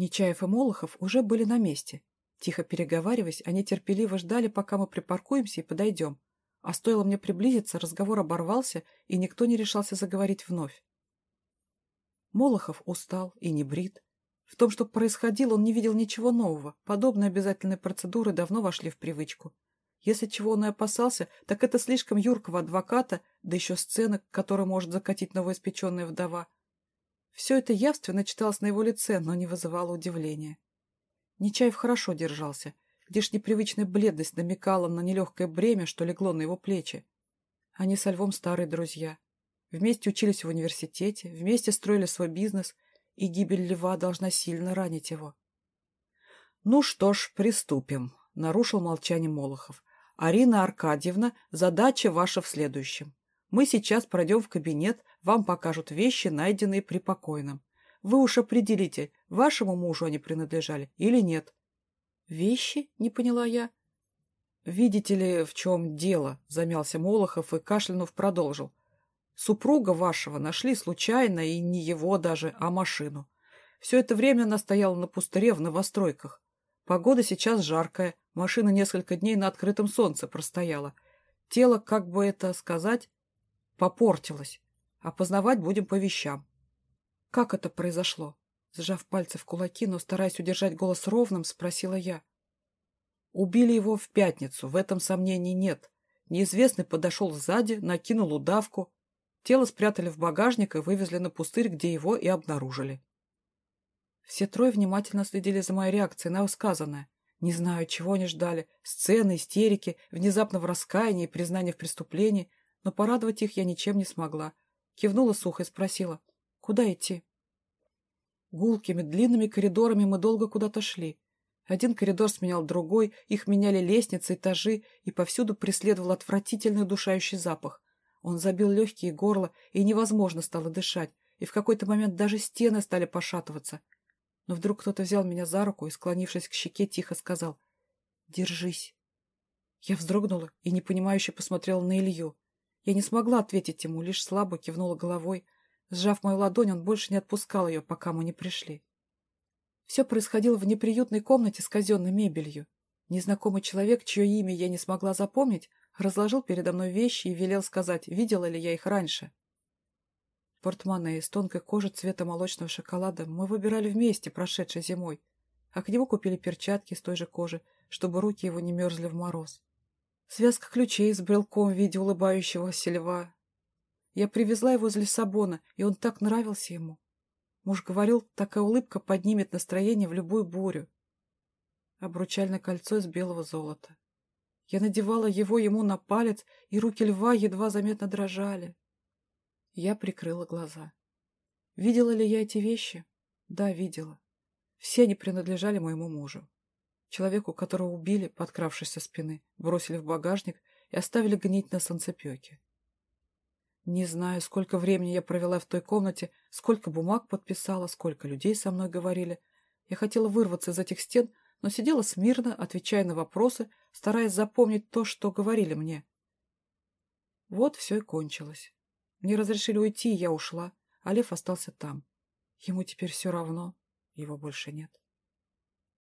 Нечаев и Молохов уже были на месте. Тихо переговариваясь, они терпеливо ждали, пока мы припаркуемся и подойдем. А стоило мне приблизиться, разговор оборвался, и никто не решался заговорить вновь. Молохов устал и не брит. В том, что происходило, он не видел ничего нового. Подобные обязательные процедуры давно вошли в привычку. Если чего он и опасался, так это слишком юркого адвоката, да еще сцены, которую может закатить новоиспеченная вдова. Все это явственно читалось на его лице, но не вызывало удивления. Нечаев хорошо держался. Лишь непривычная бледность намекала на нелегкое бремя, что легло на его плечи. Они со Львом старые друзья. Вместе учились в университете, вместе строили свой бизнес, и гибель Льва должна сильно ранить его. «Ну что ж, приступим», — нарушил молчание Молохов. «Арина Аркадьевна, задача ваша в следующем. Мы сейчас пройдем в кабинет, вам покажут вещи, найденные при покойном. Вы уж определите, вашему мужу они принадлежали или нет. «Вещи?» — не поняла я. «Видите ли, в чем дело?» — замялся Молохов и, кашлянув, продолжил. «Супруга вашего нашли случайно, и не его даже, а машину. Все это время она стояла на пустыре в новостройках. Погода сейчас жаркая, машина несколько дней на открытом солнце простояла. Тело, как бы это сказать, попортилось. Опознавать будем по вещам. Как это произошло? Сжав пальцы в кулаки, но стараясь удержать голос ровным, спросила я. Убили его в пятницу, в этом сомнений нет. Неизвестный подошел сзади, накинул удавку. Тело спрятали в багажник и вывезли на пустырь, где его и обнаружили. Все трое внимательно следили за моей реакцией на сказанное. Не знаю, чего они ждали. Сцены, истерики, внезапного раскаяния и признания в преступлении. Но порадовать их я ничем не смогла. Кивнула сухо и спросила. «Куда идти?» Гулкими, длинными коридорами мы долго куда-то шли. Один коридор сменял другой, их меняли лестницы, этажи, и повсюду преследовал отвратительный удушающий запах. Он забил легкие горла, и невозможно стало дышать, и в какой-то момент даже стены стали пошатываться. Но вдруг кто-то взял меня за руку и, склонившись к щеке, тихо сказал «Держись». Я вздрогнула и непонимающе посмотрела на Илью. Я не смогла ответить ему, лишь слабо кивнула головой, Сжав мою ладонь, он больше не отпускал ее, пока мы не пришли. Все происходило в неприютной комнате с казенной мебелью. Незнакомый человек, чье имя я не смогла запомнить, разложил передо мной вещи и велел сказать, видела ли я их раньше. Портмоне из тонкой кожи цвета молочного шоколада мы выбирали вместе, прошедшей зимой, а к нему купили перчатки из той же кожи, чтобы руки его не мерзли в мороз. Связка ключей с брелком в виде улыбающегося льва, я привезла его из Лиссабона, и он так нравился ему. Муж говорил, такая улыбка поднимет настроение в любую бурю. Обручальное кольцо из белого золота. Я надевала его ему на палец, и руки льва едва заметно дрожали. Я прикрыла глаза. Видела ли я эти вещи? Да, видела. Все они принадлежали моему мужу. Человеку, которого убили, подкравшись со спины, бросили в багажник и оставили гнить на солнцепеке. Не знаю, сколько времени я провела в той комнате, сколько бумаг подписала, сколько людей со мной говорили. Я хотела вырваться из этих стен, но сидела смирно, отвечая на вопросы, стараясь запомнить то, что говорили мне. Вот все и кончилось. Мне разрешили уйти, и я ушла, а Лев остался там. Ему теперь все равно, его больше нет.